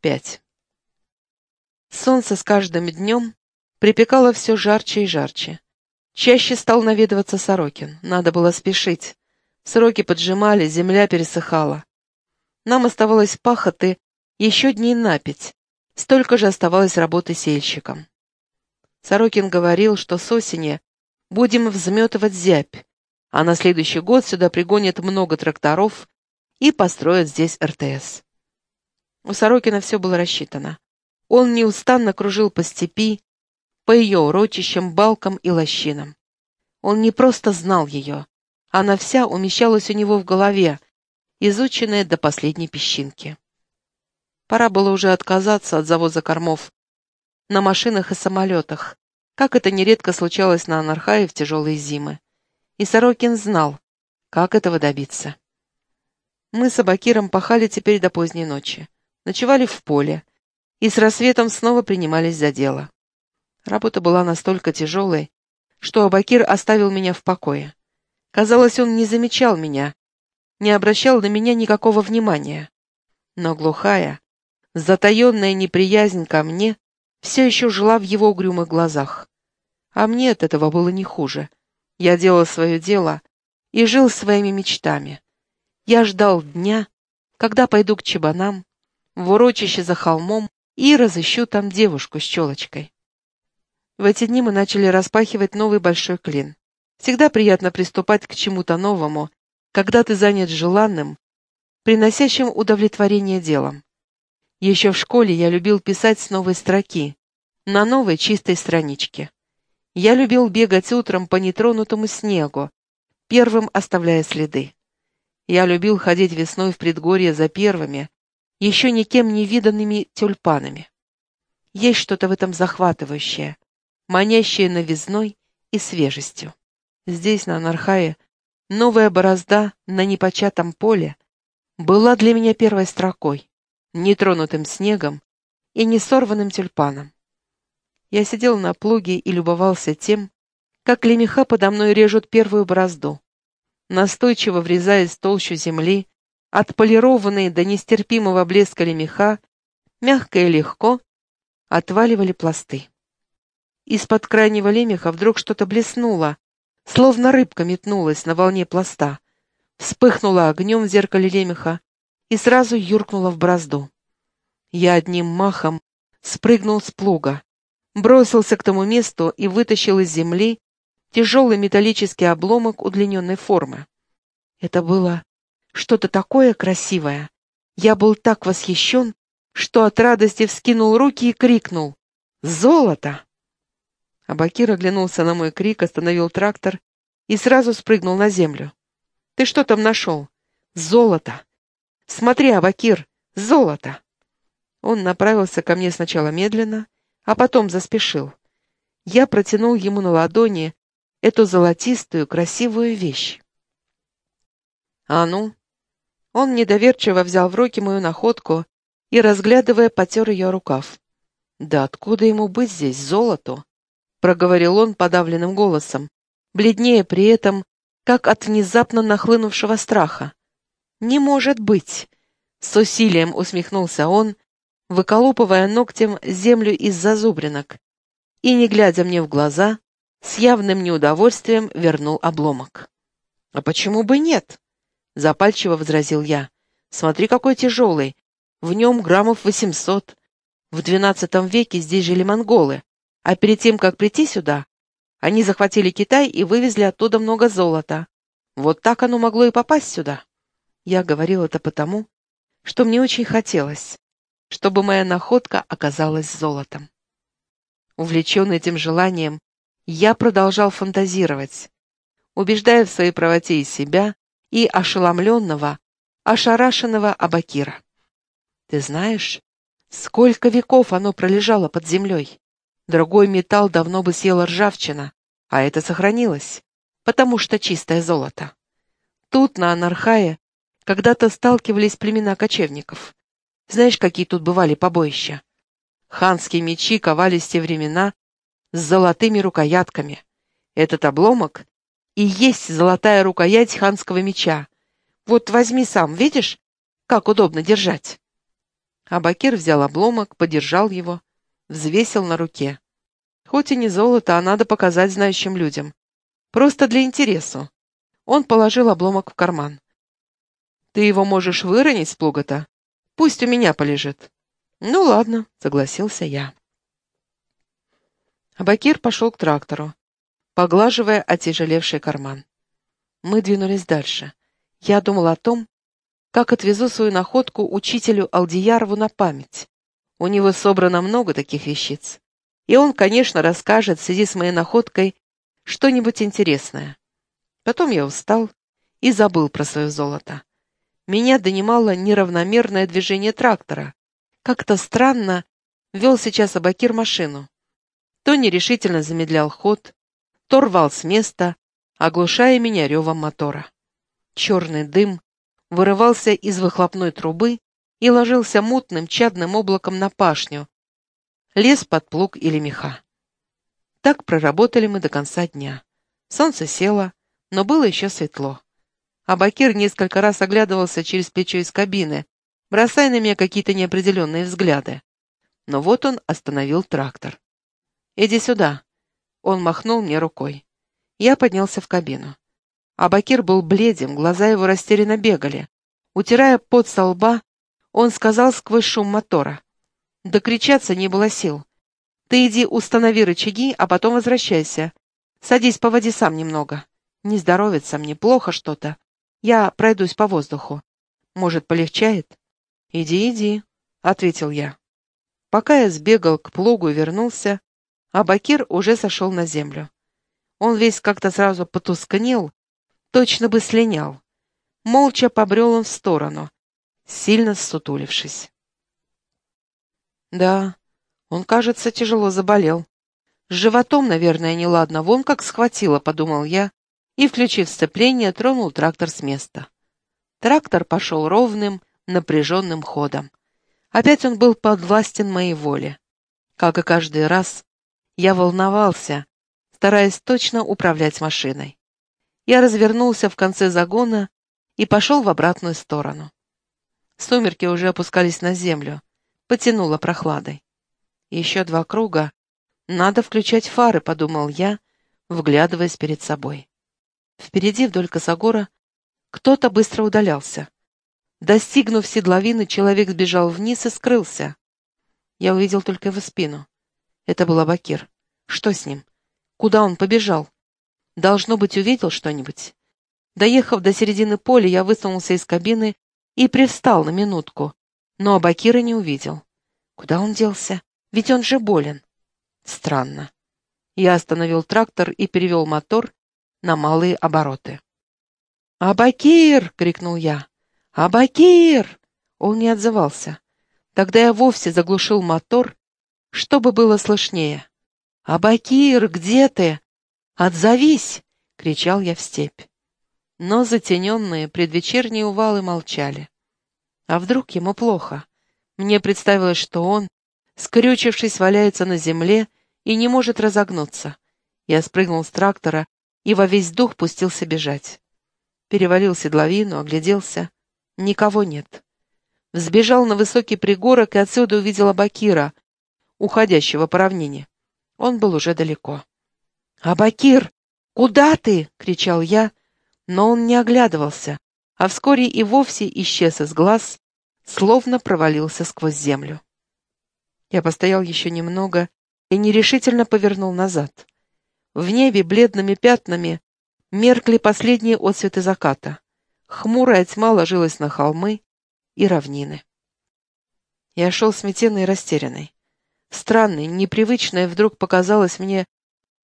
5. Солнце с каждым днем припекало все жарче и жарче. Чаще стал наведываться Сорокин. Надо было спешить. Сроки поджимали, земля пересыхала. Нам оставалось пахоты еще дней на пять. Столько же оставалось работы сельщиком. Сорокин говорил, что с осени будем взметывать зябь, а на следующий год сюда пригонят много тракторов и построят здесь РТС. У Сорокина все было рассчитано. Он неустанно кружил по степи, по ее урочищам, балкам и лощинам. Он не просто знал ее, она вся умещалась у него в голове, изученная до последней песчинки. Пора было уже отказаться от завоза кормов на машинах и самолетах, как это нередко случалось на Анархае в тяжелые зимы. И Сорокин знал, как этого добиться. Мы с Абакиром пахали теперь до поздней ночи ночевали в поле и с рассветом снова принимались за дело. Работа была настолько тяжелой, что Абакир оставил меня в покое. Казалось, он не замечал меня, не обращал на меня никакого внимания. Но глухая, затаенная неприязнь ко мне все еще жила в его угрюмых глазах. А мне от этого было не хуже. Я делал свое дело и жил своими мечтами. Я ждал дня, когда пойду к чебанам, в урочище за холмом и разыщу там девушку с челочкой. В эти дни мы начали распахивать новый большой клин. Всегда приятно приступать к чему-то новому, когда ты занят желанным, приносящим удовлетворение делом. Еще в школе я любил писать с новой строки, на новой чистой страничке. Я любил бегать утром по нетронутому снегу, первым оставляя следы. Я любил ходить весной в предгорье за первыми, еще никем не виданными тюльпанами. Есть что-то в этом захватывающее, манящее новизной и свежестью. Здесь, на Анархае, новая борозда на непочатом поле была для меня первой строкой, нетронутым снегом и не сорванным тюльпаном. Я сидел на плуге и любовался тем, как лемеха подо мной режут первую борозду, настойчиво врезаясь в толщу земли отполированные до нестерпимого блеска лемеха, мягко и легко отваливали пласты. Из-под крайнего лемеха вдруг что-то блеснуло, словно рыбка метнулась на волне пласта, вспыхнула огнем в зеркале лемеха и сразу юркнула в бразду. Я одним махом спрыгнул с плуга, бросился к тому месту и вытащил из земли тяжелый металлический обломок удлиненной формы. Это было что-то такое красивое. Я был так восхищен, что от радости вскинул руки и крикнул «Золото!». Абакир оглянулся на мой крик, остановил трактор и сразу спрыгнул на землю. «Ты что там нашел?» «Золото!» «Смотри, Абакир, золото!» Он направился ко мне сначала медленно, а потом заспешил. Я протянул ему на ладони эту золотистую красивую вещь. «А ну, он недоверчиво взял в руки мою находку и, разглядывая, потер ее рукав. «Да откуда ему быть здесь, золото?» — проговорил он подавленным голосом, бледнее при этом, как от внезапно нахлынувшего страха. «Не может быть!» — с усилием усмехнулся он, выколупывая ногтем землю из зазубринок, и, не глядя мне в глаза, с явным неудовольствием вернул обломок. «А почему бы нет?» — запальчиво возразил я. «Смотри, какой тяжелый. В нем граммов восемьсот. В двенадцатом веке здесь жили монголы, а перед тем, как прийти сюда, они захватили Китай и вывезли оттуда много золота. Вот так оно могло и попасть сюда». Я говорил это потому, что мне очень хотелось, чтобы моя находка оказалась золотом. Увлеченный этим желанием, я продолжал фантазировать, убеждая в своей правоте и себя, и ошеломленного, ошарашенного Абакира. «Ты знаешь, сколько веков оно пролежало под землей? Другой металл давно бы съела ржавчина, а это сохранилось, потому что чистое золото. Тут, на Анархае, когда-то сталкивались племена кочевников. Знаешь, какие тут бывали побоища? Ханские мечи ковались те времена с золотыми рукоятками. Этот обломок и есть золотая рукоять ханского меча. Вот возьми сам, видишь, как удобно держать?» Абакир взял обломок, подержал его, взвесил на руке. Хоть и не золото, а надо показать знающим людям. Просто для интересу. Он положил обломок в карман. «Ты его можешь выронить с плуга-то? Пусть у меня полежит». «Ну ладно», — согласился я. Абакир пошел к трактору, поглаживая отяжелевший карман. Мы двинулись дальше. Я думал о том, как отвезу свою находку учителю Алдиярову на память. У него собрано много таких вещиц. И он, конечно, расскажет в связи с моей находкой что-нибудь интересное. Потом я устал и забыл про свое золото. Меня донимало неравномерное движение трактора. Как-то странно вел сейчас Абакир машину. То нерешительно замедлял ход, то рвал с места, оглушая меня ревом мотора. Черный дым вырывался из выхлопной трубы и ложился мутным чадным облаком на пашню, лез под плуг или меха. Так проработали мы до конца дня. Солнце село, но было еще светло. А Бакир несколько раз оглядывался через плечо из кабины, бросая на меня какие-то неопределенные взгляды. Но вот он остановил трактор. «Иди сюда». Он махнул мне рукой. Я поднялся в кабину. Абакир был бледен, глаза его растерянно бегали. Утирая пот со лба, он сказал сквозь шум мотора. Докричаться не было сил. «Ты иди установи рычаги, а потом возвращайся. Садись, поводи сам немного. Не здоровится мне, плохо что-то. Я пройдусь по воздуху. Может, полегчает?» «Иди, иди», — ответил я. Пока я сбегал к плугу и вернулся, Абакир уже сошел на землю. Он весь как-то сразу потускнел, точно бы слинял. Молча побрел он в сторону, сильно ссутулившись. Да, он, кажется, тяжело заболел. С животом, наверное, неладно, вон как схватило, подумал я, и, включив сцепление, тронул трактор с места. Трактор пошел ровным, напряженным ходом. Опять он был подвластен моей воле. Как и каждый раз, я волновался, стараясь точно управлять машиной я развернулся в конце загона и пошел в обратную сторону. Сумерки уже опускались на землю, потянуло прохладой. Еще два круга. Надо включать фары, подумал я, вглядываясь перед собой. Впереди вдоль косогора кто-то быстро удалялся. Достигнув седловины, человек сбежал вниз и скрылся. Я увидел только его спину. Это был Абакир. Что с ним? Куда он побежал? Должно быть, увидел что-нибудь. Доехав до середины поля, я высунулся из кабины и привстал на минутку, но Абакира не увидел. Куда он делся? Ведь он же болен. Странно. Я остановил трактор и перевел мотор на малые обороты. «Абакир!» — крикнул я. «Абакир!» Он не отзывался. Тогда я вовсе заглушил мотор, чтобы было слышнее. «Абакир, где ты?» «Отзовись!» — кричал я в степь. Но затененные предвечерние увалы молчали. А вдруг ему плохо? Мне представилось, что он, скрючившись, валяется на земле и не может разогнуться. Я спрыгнул с трактора и во весь дух пустился бежать. Перевалил седловину, огляделся. Никого нет. Взбежал на высокий пригорок и отсюда увидел Абакира, уходящего по равнине. Он был уже далеко. «Абакир, куда ты?» — кричал я, но он не оглядывался, а вскоре и вовсе исчез из глаз, словно провалился сквозь землю. Я постоял еще немного и нерешительно повернул назад. В небе бледными пятнами меркли последние отсветы заката. Хмурая тьма ложилась на холмы и равнины. Я шел сметенный и растерянный. Странной, непривычной вдруг показалось мне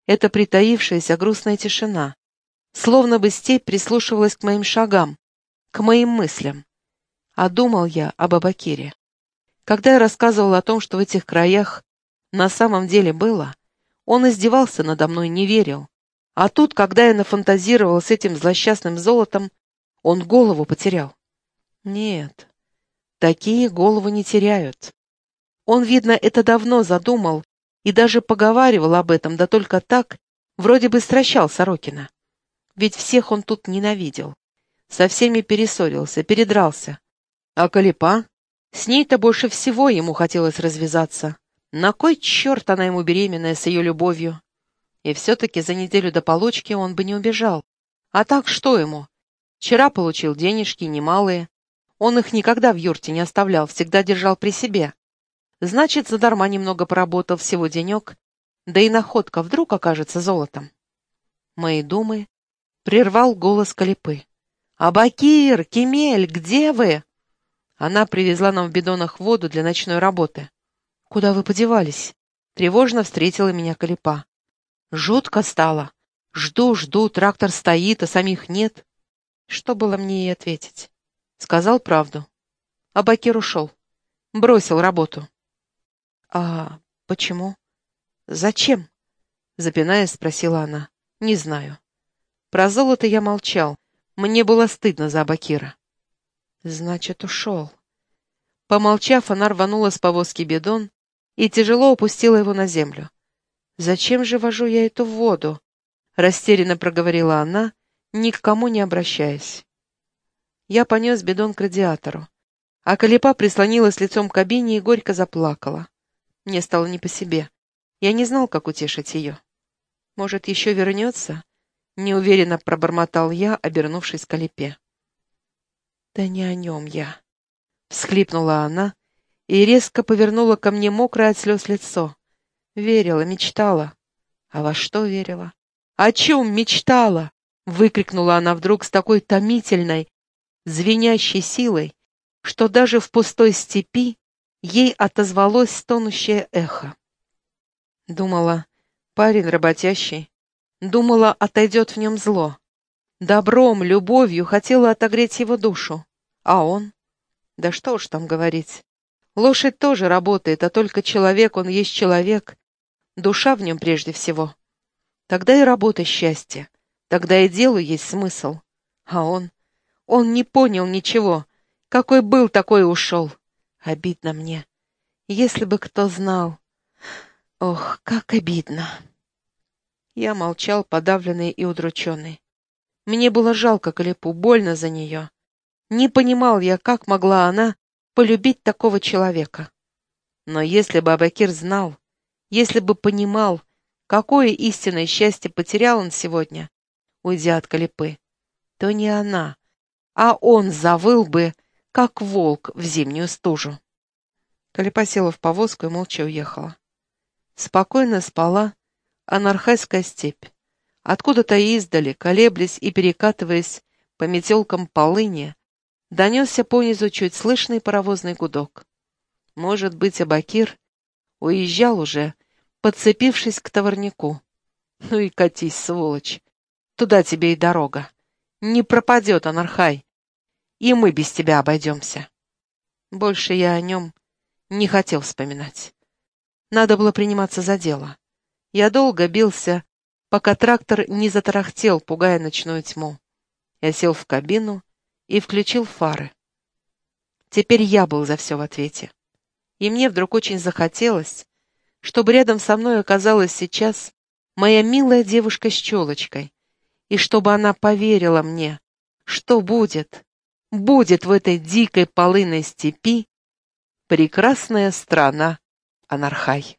это притаившаяся грустная тишина. Словно бы степь прислушивалась к моим шагам, к моим мыслям. А думал я об Абакире. Когда я рассказывал о том, что в этих краях на самом деле было, он издевался надо мной, не верил. А тут, когда я нафантазировал с этим злосчастным золотом, он голову потерял. Нет, такие голову не теряют. Он, видно, это давно задумал и даже поговаривал об этом, да только так, вроде бы стращал Сорокина. Ведь всех он тут ненавидел. Со всеми перессорился, передрался. А Калипа? С ней-то больше всего ему хотелось развязаться. На кой черт она ему беременная с ее любовью? И все-таки за неделю до получки он бы не убежал. А так что ему? Вчера получил денежки немалые. Он их никогда в юрте не оставлял, всегда держал при себе. Значит, задарма немного поработал всего денек, да и находка вдруг окажется золотом. Мои думы прервал голос Калипы. «Абакир! Кемель! Где вы?» Она привезла нам в бидонах воду для ночной работы. «Куда вы подевались?» Тревожно встретила меня Калипа. Жутко стало. Жду, жду, трактор стоит, а самих нет. Что было мне ей ответить? Сказал правду. А Бакир ушел. Бросил работу. А почему? Зачем? Запинаясь, спросила она. Не знаю. Про золото я молчал. Мне было стыдно за Абакира. Значит, ушел. Помолчав, она рванула с повозки бидон и тяжело опустила его на землю. «Зачем же вожу я эту воду?» — растерянно проговорила она, ни к кому не обращаясь. Я понес бидон к радиатору, а Калипа прислонилась лицом к кабине и горько заплакала. Мне стало не по себе. Я не знал, как утешить ее. «Может, еще вернется?» — неуверенно пробормотал я, обернувшись к Калипе. «Да не о нем я», — всхлипнула она и резко повернула ко мне мокрое от слез лицо. Верила, мечтала. А во что верила? О чем мечтала? Выкрикнула она вдруг с такой томительной, звенящей силой, что даже в пустой степи ей отозвалось стонущее эхо. Думала, парень работящий. Думала, отойдет в нем зло. Добром, любовью хотела отогреть его душу. А он? Да что уж там говорить. Лошадь тоже работает, а только человек, он есть человек. Душа в нем прежде всего. Тогда и работа счастье. Тогда и делу есть смысл. А он? Он не понял ничего. Какой был, такой и ушел. Обидно мне. Если бы кто знал. Ох, как обидно. Я молчал, подавленный и удрученный. Мне было жалко Калипу, больно за нее. Не понимал я, как могла она полюбить такого человека. Но если бы Абакир знал, если бы понимал, какое истинное счастье потерял он сегодня, уйдя от Калипы, то не она, а он завыл бы, как волк в зимнюю стужу. Калипа села в повозку и молча уехала. Спокойно спала анархайская степь. Откуда-то издали, колеблясь и перекатываясь по метелкам полыни, донесся понизу чуть слышный паровозный гудок. Может быть, Абакир уезжал уже, подцепившись к товарнику. Ну и катись, сволочь. Туда тебе и дорога. Не пропадет Анархай. И мы без тебя обойдемся. Больше я о нем не хотел вспоминать. Надо было приниматься за дело. Я долго бился пока трактор не затарахтел, пугая ночную тьму. Я сел в кабину и включил фары. Теперь я был за все в ответе. И мне вдруг очень захотелось, чтобы рядом со мной оказалась сейчас моя милая девушка с челочкой, и чтобы она поверила мне, что будет, будет в этой дикой полынной степи прекрасная страна Анархай.